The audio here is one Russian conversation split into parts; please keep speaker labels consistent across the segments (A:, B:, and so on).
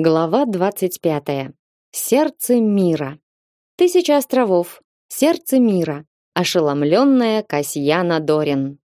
A: Глава 25. Сердце мира. Тысяча островов. Сердце мира. Ошеломленная Касьяна Дорин.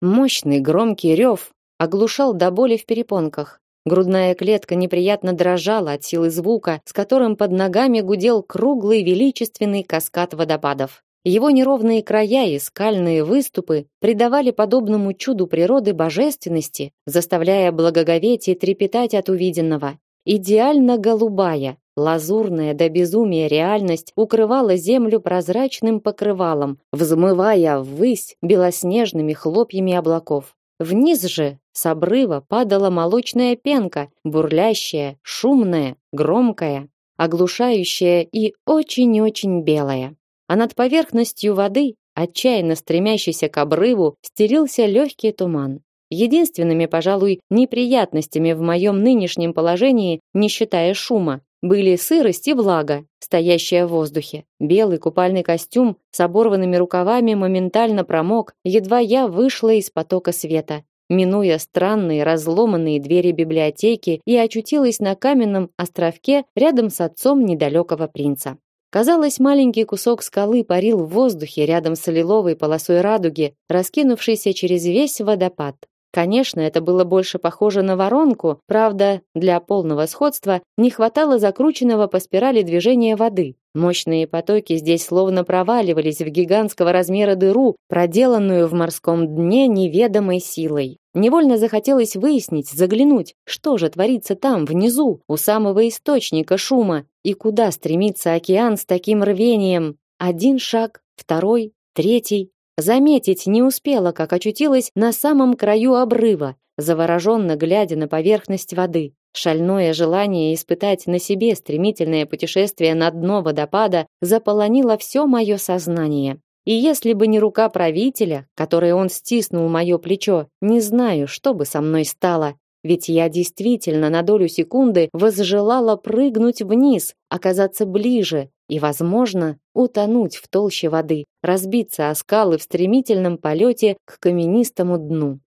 A: Мощный громкий рев оглушал до боли в перепонках. Грудная клетка неприятно дрожала от силы звука, с которым под ногами гудел круглый величественный каскад водопадов. Его неровные края и скальные выступы придавали подобному чуду природы божественности, заставляя благоговеть и трепетать от увиденного. Идеально голубая, лазурная до безумия реальность укрывала землю прозрачным покрывалом, взмывая ввысь белоснежными хлопьями облаков. Вниз же с обрыва падала молочная пенка, бурлящая, шумная, громкая, оглушающая и очень-очень белая а над поверхностью воды, отчаянно стремящейся к обрыву, стелился легкий туман. Единственными, пожалуй, неприятностями в моем нынешнем положении, не считая шума, были сырость и влага, стоящая в воздухе. Белый купальный костюм с оборванными рукавами моментально промок, едва я вышла из потока света, минуя странные разломанные двери библиотеки и очутилась на каменном островке рядом с отцом недалекого принца. Казалось, маленький кусок скалы парил в воздухе рядом с лиловой полосой радуги, раскинувшейся через весь водопад. Конечно, это было больше похоже на воронку, правда, для полного сходства не хватало закрученного по спирали движения воды. Мощные потоки здесь словно проваливались в гигантского размера дыру, проделанную в морском дне неведомой силой. Невольно захотелось выяснить, заглянуть, что же творится там, внизу, у самого источника шума, и куда стремится океан с таким рвением. Один шаг, второй, третий. Заметить не успела, как очутилась на самом краю обрыва, завороженно глядя на поверхность воды. Шальное желание испытать на себе стремительное путешествие на дно водопада заполонило все мое сознание. И если бы не рука правителя, которой он стиснул мое плечо, не знаю, что бы со мной стало. Ведь я действительно на долю секунды возжелала прыгнуть вниз, оказаться ближе, и, возможно, утонуть в толще воды, разбиться о скалы в стремительном полете к каменистому дну.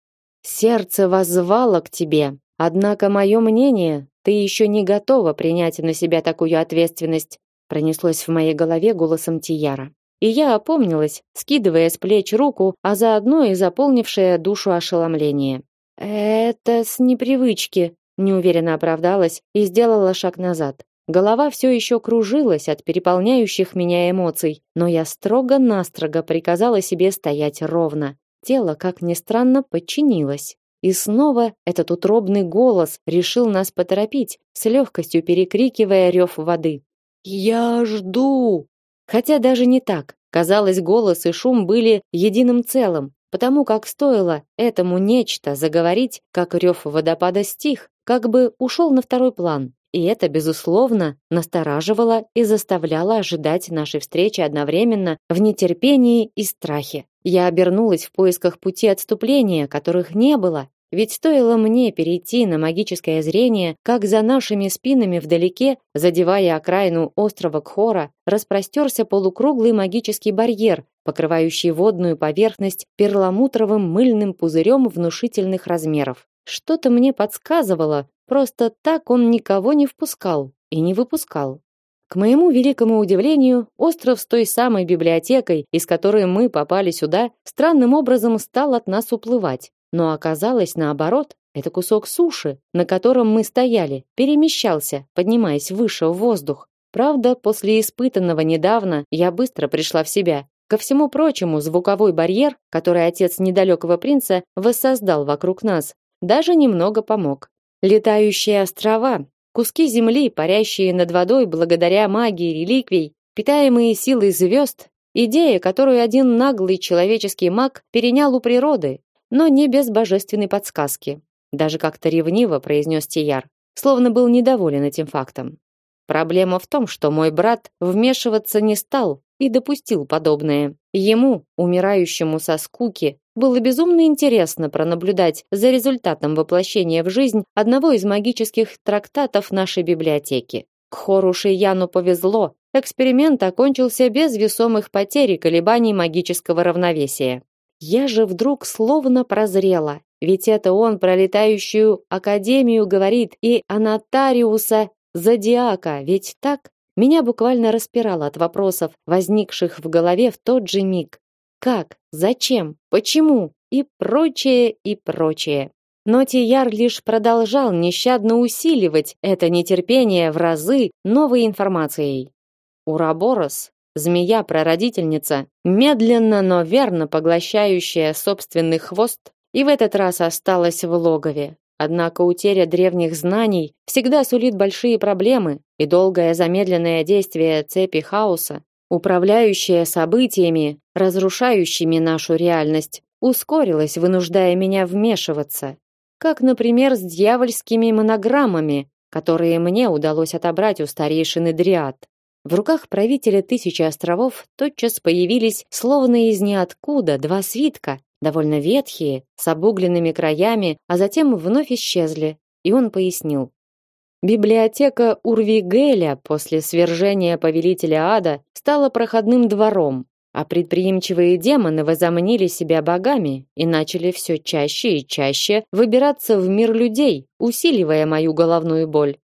A: Сердце воззвало к тебе, однако мое мнение, ты еще не готова принять на себя такую ответственность, пронеслось в моей голове голосом Тияра. И я опомнилась, скидывая с плеч руку, а заодно и заполнившее душу ошеломление. Это с непривычки, неуверенно оправдалась и сделала шаг назад. Голова все еще кружилась от переполняющих меня эмоций, но я строго-настрого приказала себе стоять ровно. Тело, как ни странно, подчинилось. И снова этот утробный голос решил нас поторопить, с легкостью перекрикивая рев воды. «Я жду!» Хотя даже не так. Казалось, голос и шум были единым целым, потому как стоило этому нечто заговорить, как рев водопада стих, как бы ушел на второй план. И это, безусловно, настораживало и заставляло ожидать нашей встречи одновременно в нетерпении и страхе. Я обернулась в поисках пути отступления, которых не было, ведь стоило мне перейти на магическое зрение, как за нашими спинами вдалеке, задевая окраину острова Кхора, распростерся полукруглый магический барьер, покрывающий водную поверхность перламутровым мыльным пузырем внушительных размеров. Что-то мне подсказывало, просто так он никого не впускал и не выпускал. К моему великому удивлению, остров с той самой библиотекой, из которой мы попали сюда, странным образом стал от нас уплывать. Но оказалось наоборот, это кусок суши, на котором мы стояли, перемещался, поднимаясь выше в воздух. Правда, после испытанного недавно я быстро пришла в себя. Ко всему прочему, звуковой барьер, который отец недалекого принца воссоздал вокруг нас, даже немного помог. Летающие острова, куски земли, парящие над водой благодаря магии реликвий, питаемые силой звезд, идея, которую один наглый человеческий маг перенял у природы но не без божественной подсказки. Даже как-то ревниво произнес Тияр, словно был недоволен этим фактом. Проблема в том, что мой брат вмешиваться не стал и допустил подобное. Ему, умирающему со скуки, было безумно интересно пронаблюдать за результатом воплощения в жизнь одного из магических трактатов нашей библиотеки. К Хору Шияну повезло, эксперимент окончился без весомых потерь и колебаний магического равновесия. Я же вдруг словно прозрела. Ведь это он про летающую академию говорит и о нотариуса Зодиака, ведь так? Меня буквально распирало от вопросов, возникших в голове в тот же миг. Как? Зачем? Почему? И прочее, и прочее. Но Тияр лишь продолжал нещадно усиливать это нетерпение в разы новой информацией. Ураборос, змея-прародительница, медленно, но верно поглощающая собственный хвост, и в этот раз осталась в логове. Однако утеря древних знаний всегда сулит большие проблемы, и долгое замедленное действие цепи хаоса, управляющее событиями, разрушающими нашу реальность, ускорилось, вынуждая меня вмешиваться как, например, с дьявольскими монограммами, которые мне удалось отобрать у старейшины Дриад. В руках правителя Тысячи островов тотчас появились, словно из ниоткуда, два свитка, довольно ветхие, с обугленными краями, а затем вновь исчезли, и он пояснил. Библиотека Урвигеля после свержения повелителя ада стала проходным двором, а предприимчивые демоны возомнили себя богами и начали все чаще и чаще выбираться в мир людей, усиливая мою головную боль.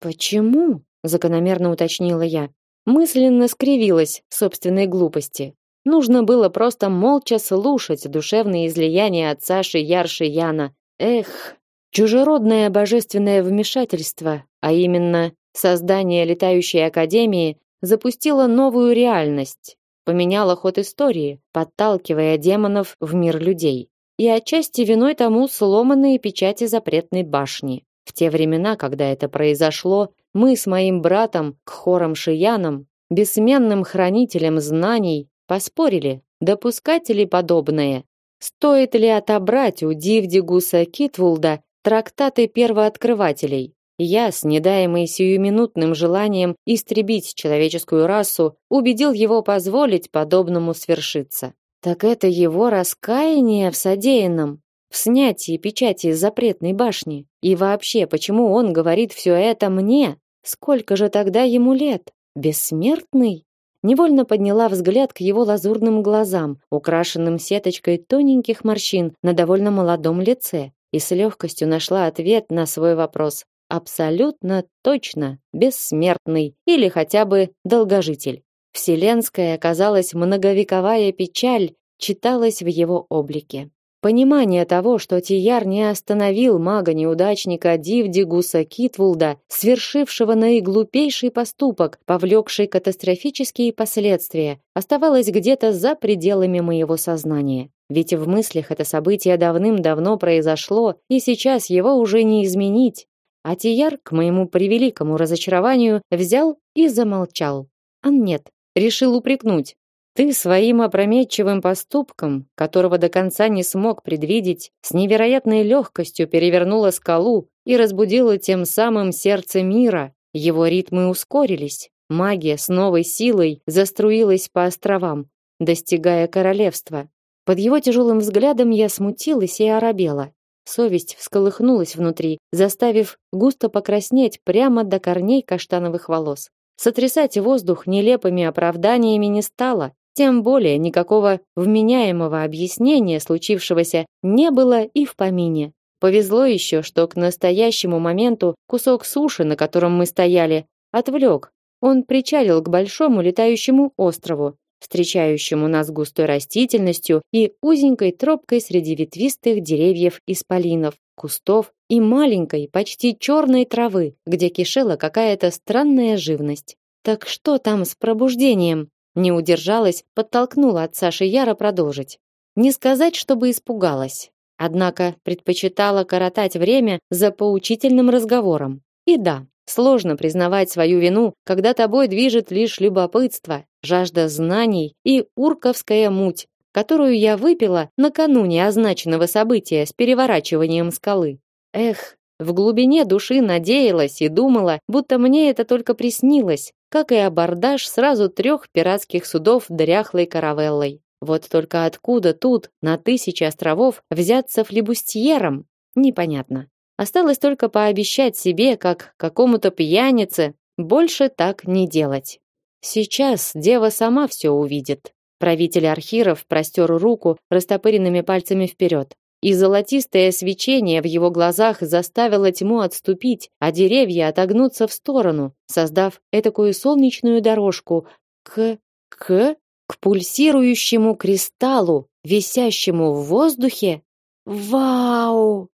A: Почему? закономерно уточнила я. Мысленно скривилась собственной глупости. Нужно было просто молча слушать душевные излияния отца Шиярши Яна. Эх, чужеродное божественное вмешательство, а именно создание летающей академии, запустило новую реальность, поменяла ход истории, подталкивая демонов в мир людей. И отчасти виной тому сломанные печати запретной башни. В те времена, когда это произошло, мы с моим братом Кхором Шияном, бессменным хранителем знаний, поспорили, допускать ли подобное. Стоит ли отобрать у Дивдигуса Китвулда трактаты первооткрывателей? Я, с недаемой сиюминутным желанием истребить человеческую расу, убедил его позволить подобному свершиться. Так это его раскаяние в содеянном, в снятии печати из запретной башни. И вообще, почему он говорит все это мне? Сколько же тогда ему лет? Бессмертный? Невольно подняла взгляд к его лазурным глазам, украшенным сеточкой тоненьких морщин на довольно молодом лице, и с легкостью нашла ответ на свой вопрос абсолютно точно бессмертный или хотя бы долгожитель. Вселенская, казалось, многовековая печаль читалась в его облике. Понимание того, что Тияр не остановил мага-неудачника Дивдигуса Китвулда, свершившего наиглупейший поступок, повлекший катастрофические последствия, оставалось где-то за пределами моего сознания. Ведь в мыслях это событие давным-давно произошло, и сейчас его уже не изменить. А Тияр, к моему превеликому разочарованию, взял и замолчал. А нет, решил упрекнуть. Ты своим опрометчивым поступком, которого до конца не смог предвидеть, с невероятной легкостью перевернула скалу и разбудила тем самым сердце мира. Его ритмы ускорились. Магия с новой силой заструилась по островам, достигая королевства. Под его тяжелым взглядом я смутилась и оробела. Совесть всколыхнулась внутри, заставив густо покраснеть прямо до корней каштановых волос. Сотрясать воздух нелепыми оправданиями не стало, тем более никакого вменяемого объяснения случившегося не было и в помине. Повезло еще, что к настоящему моменту кусок суши, на котором мы стояли, отвлек. Он причалил к большому летающему острову, встречающему нас густой растительностью и узенькой тропкой среди ветвистых деревьев исполинов, кустов и маленькой, почти черной травы, где кишела какая-то странная живность. Так что там с пробуждением? Не удержалась, подтолкнула отца Шияра продолжить. Не сказать, чтобы испугалась, однако предпочитала коротать время за поучительным разговором. И да, Сложно признавать свою вину, когда тобой движет лишь любопытство, жажда знаний и урковская муть, которую я выпила накануне означенного события с переворачиванием скалы. Эх, в глубине души надеялась и думала, будто мне это только приснилось, как и абордаж сразу трех пиратских судов дряхлой каравеллой. Вот только откуда тут, на тысячи островов, взяться флибустьером, непонятно. Осталось только пообещать себе, как какому-то пьянице, больше так не делать. Сейчас дева сама все увидит. Правитель архиров простер руку растопыренными пальцами вперед. И золотистое свечение в его глазах заставило тьму отступить, а деревья отогнуться в сторону, создав этакую солнечную дорожку к... к... к пульсирующему кристаллу, висящему в воздухе. Вау!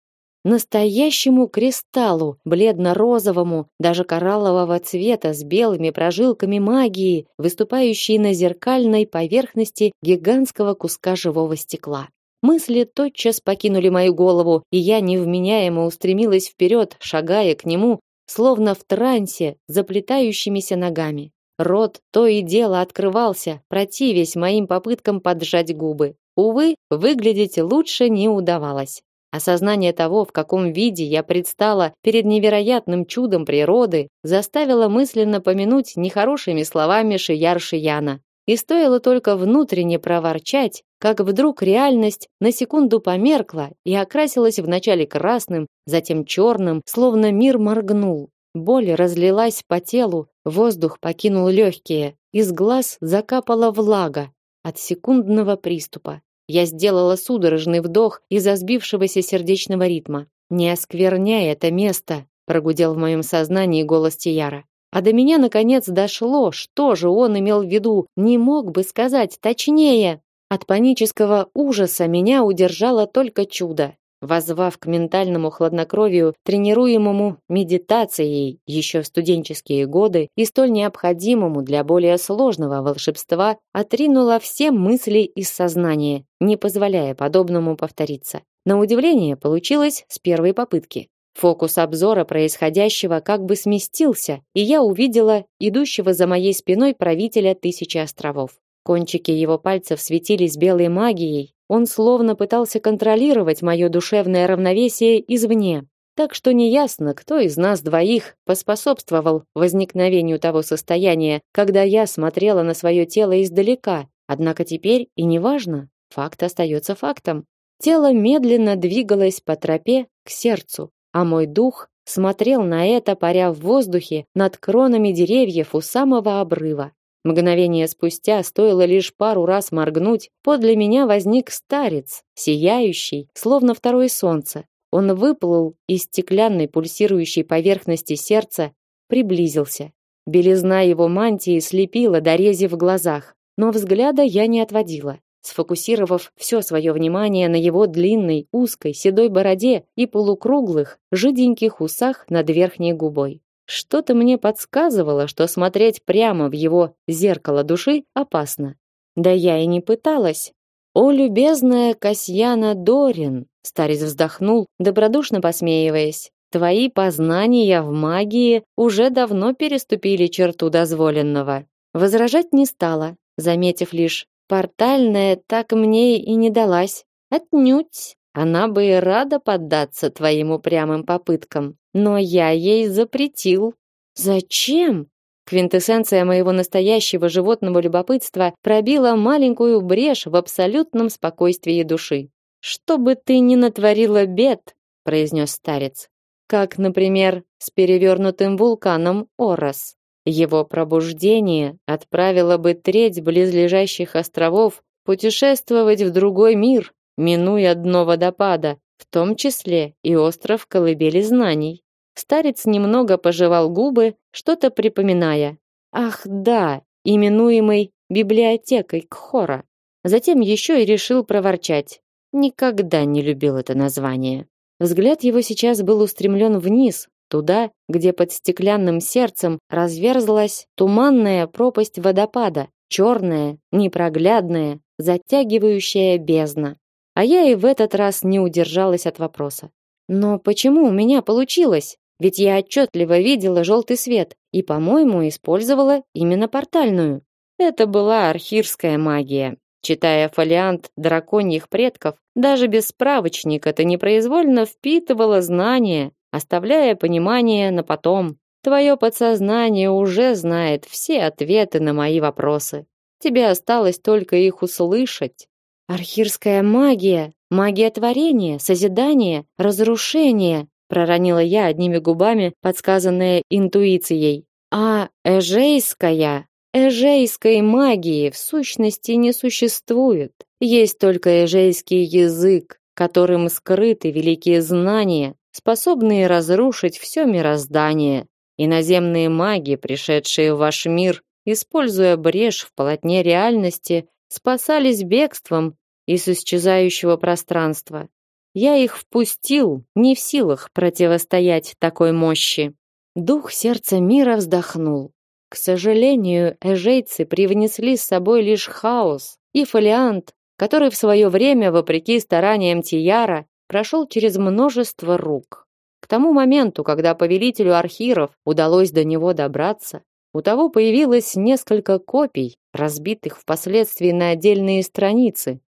A: настоящему кристаллу, бледно-розовому, даже кораллового цвета с белыми прожилками магии, выступающей на зеркальной поверхности гигантского куска живого стекла. Мысли тотчас покинули мою голову, и я невменяемо устремилась вперед, шагая к нему, словно в трансе, заплетающимися ногами. Рот то и дело открывался, противясь моим попыткам поджать губы. Увы, выглядеть лучше не удавалось. Осознание того, в каком виде я предстала перед невероятным чудом природы, заставило мысленно помянуть нехорошими словами Шияр Шияна. И стоило только внутренне проворчать, как вдруг реальность на секунду померкла и окрасилась вначале красным, затем черным, словно мир моргнул. Боль разлилась по телу, воздух покинул легкие, из глаз закапала влага от секундного приступа. Я сделала судорожный вдох из-за сбившегося сердечного ритма. «Не оскверняй это место!» – прогудел в моем сознании голос Тияра. А до меня наконец дошло, что же он имел в виду, не мог бы сказать точнее. От панического ужаса меня удержало только чудо. Возвав к ментальному хладнокровию, тренируемому медитацией еще в студенческие годы и столь необходимому для более сложного волшебства, отринула все мысли из сознания, не позволяя подобному повториться. На удивление получилось с первой попытки. Фокус обзора происходящего как бы сместился, и я увидела идущего за моей спиной правителя Тысячи островов. Кончики его пальцев светились белой магией, он словно пытался контролировать мое душевное равновесие извне. Так что неясно, кто из нас двоих поспособствовал возникновению того состояния, когда я смотрела на свое тело издалека. Однако теперь и не важно, факт остается фактом. Тело медленно двигалось по тропе к сердцу, а мой дух смотрел на это, паря в воздухе над кронами деревьев у самого обрыва. Мгновение спустя, стоило лишь пару раз моргнуть, подле меня возник старец, сияющий, словно второе солнце. Он выплыл из стеклянной пульсирующей поверхности сердца, приблизился. Белизна его мантии слепила до рези в глазах, но взгляда я не отводила, сфокусировав все свое внимание на его длинной, узкой, седой бороде и полукруглых, жиденьких усах над верхней губой. Что-то мне подсказывало, что смотреть прямо в его зеркало души опасно. Да я и не пыталась. О, любезная Касьяна Дорин, старец вздохнул, добродушно посмеиваясь. Твои познания в магии уже давно переступили черту дозволенного. Возражать не стала, заметив лишь: портальная так мне и не далась. Отнюдь. Она бы и рада поддаться твоим упрямым попыткам, но я ей запретил. Зачем? Квинтэссенция моего настоящего животного любопытства пробила маленькую брешь в абсолютном спокойствии души. Чтобы ты не натворила бед, произнес старец. Как, например, с перевернутым вулканом Орос. Его пробуждение отправило бы треть близлежащих островов путешествовать в другой мир, минуя дно водопада, в том числе и остров колыбели знаний. Старец немного пожевал губы, что-то припоминая. Ах, да, именуемый библиотекой Кхора. Затем еще и решил проворчать. Никогда не любил это название. Взгляд его сейчас был устремлен вниз, туда, где под стеклянным сердцем разверзлась туманная пропасть водопада, черная, непроглядная, затягивающая бездна. А я и в этот раз не удержалась от вопроса. Но почему у меня получилось? Ведь я отчетливо видела желтый свет и, по-моему, использовала именно портальную. Это была архирская магия. Читая фолиант драконьих предков, даже без справочника ты непроизвольно впитывала знания, оставляя понимание на потом. Твое подсознание уже знает все ответы на мои вопросы. Тебе осталось только их услышать. Архирская магия, магия творения, созидания, разрушения, проронила я одними губами, подсказанная интуицией. А эжейская Эжейской магии в сущности не существует. Есть только эжейский язык, которым скрыты великие знания, способные разрушить все мироздание. Иноземные маги, пришедшие в ваш мир, используя брешь в полотне реальности, спасались бегством из исчезающего пространства. Я их впустил, не в силах противостоять такой мощи. Дух сердца мира вздохнул. К сожалению, эжейцы привнесли с собой лишь хаос и фолиант, который в свое время, вопреки стараниям Тияра, прошел через множество рук. К тому моменту, когда повелителю архиров удалось до него добраться, у того появилось несколько копий, разбитых впоследствии на отдельные страницы.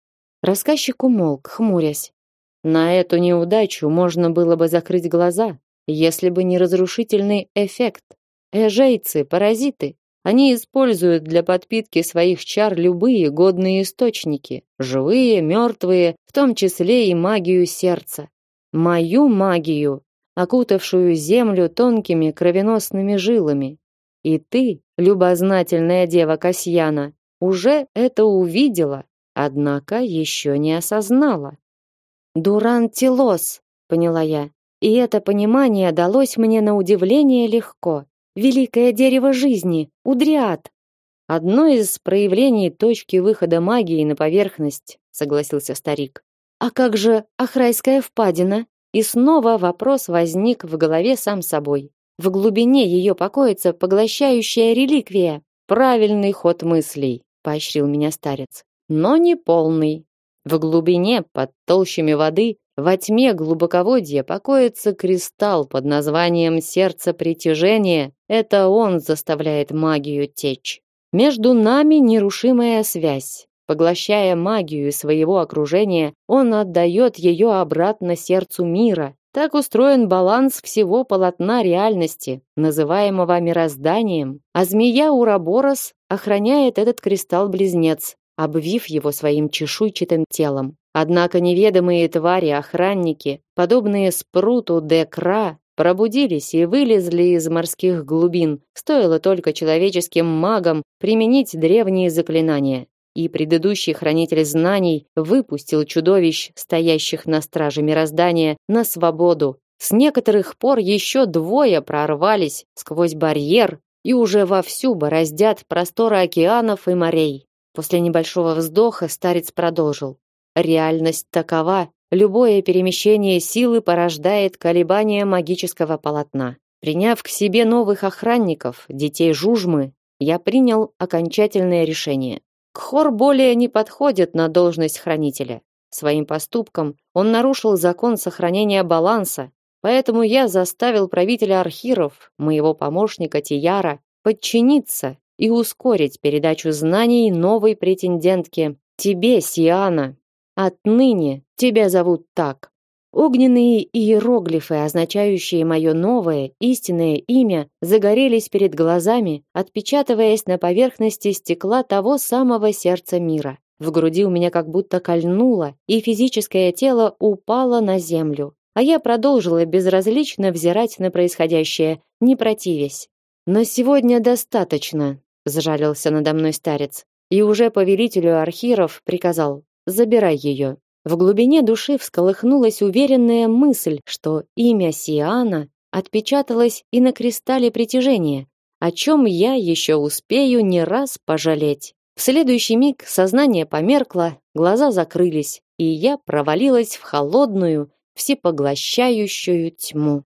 A: Рассказчик умолк, хмурясь. На эту неудачу можно было бы закрыть глаза, если бы не разрушительный эффект. Эжейцы, паразиты, они используют для подпитки своих чар любые годные источники, живые, мертвые, в том числе и магию сердца. Мою магию, окутавшую землю тонкими кровеносными жилами. И ты, любознательная дева Касьяна, уже это увидела, однако еще не осознала. Дуран Тилос, поняла я. И это понимание далось мне на удивление легко. Великое дерево жизни, Удриат. Одно из проявлений точки выхода магии на поверхность, согласился старик. А как же Ахрайская впадина? И снова вопрос возник в голове сам собой. В глубине ее покоится поглощающая реликвия. Правильный ход мыслей, поощрил меня старец. Но не полный. В глубине, под толщами воды, во тьме глубоководья покоится кристалл под названием сердце притяжения. Это он заставляет магию течь. Между нами нерушимая связь. Поглощая магию своего окружения, он отдает ее обратно сердцу мира. Так устроен баланс всего полотна реальности, называемого мирозданием. А змея Ураборос охраняет этот кристалл-близнец, обвив его своим чешуйчатым телом. Однако неведомые твари-охранники, подобные спруту Декра, пробудились и вылезли из морских глубин. Стоило только человеческим магам применить древние заклинания. И предыдущий хранитель знаний выпустил чудовищ, стоящих на страже мироздания, на свободу. С некоторых пор еще двое прорвались сквозь барьер и уже вовсю бороздят просторы океанов и морей. После небольшого вздоха старец продолжил. Реальность такова, любое перемещение силы порождает колебания магического полотна. Приняв к себе новых охранников, детей Жужмы, я принял окончательное решение. Кхор более не подходит на должность хранителя. Своим поступком он нарушил закон сохранения баланса, поэтому я заставил правителя архиров, моего помощника Тияра, подчиниться и ускорить передачу знаний новой претендентке, тебе, Сиана. Отныне тебя зовут так. Огненные иероглифы, означающие мое новое, истинное имя, загорелись перед глазами, отпечатываясь на поверхности стекла того самого сердца мира. В груди у меня как будто кольнуло, и физическое тело упало на землю. А я продолжила безразлично взирать на происходящее, не противясь. «На сегодня достаточно», сжалился надо мной старец, и уже повелителю архиров приказал: "Забирай ее". В глубине души всколыхнулась уверенная мысль, что имя Сиана отпечаталось и на кристалле притяжения, о чем я еще успею не раз пожалеть. В следующий миг сознание померкло, глаза закрылись, и я провалилась в холодную, всепоглощающую тьму.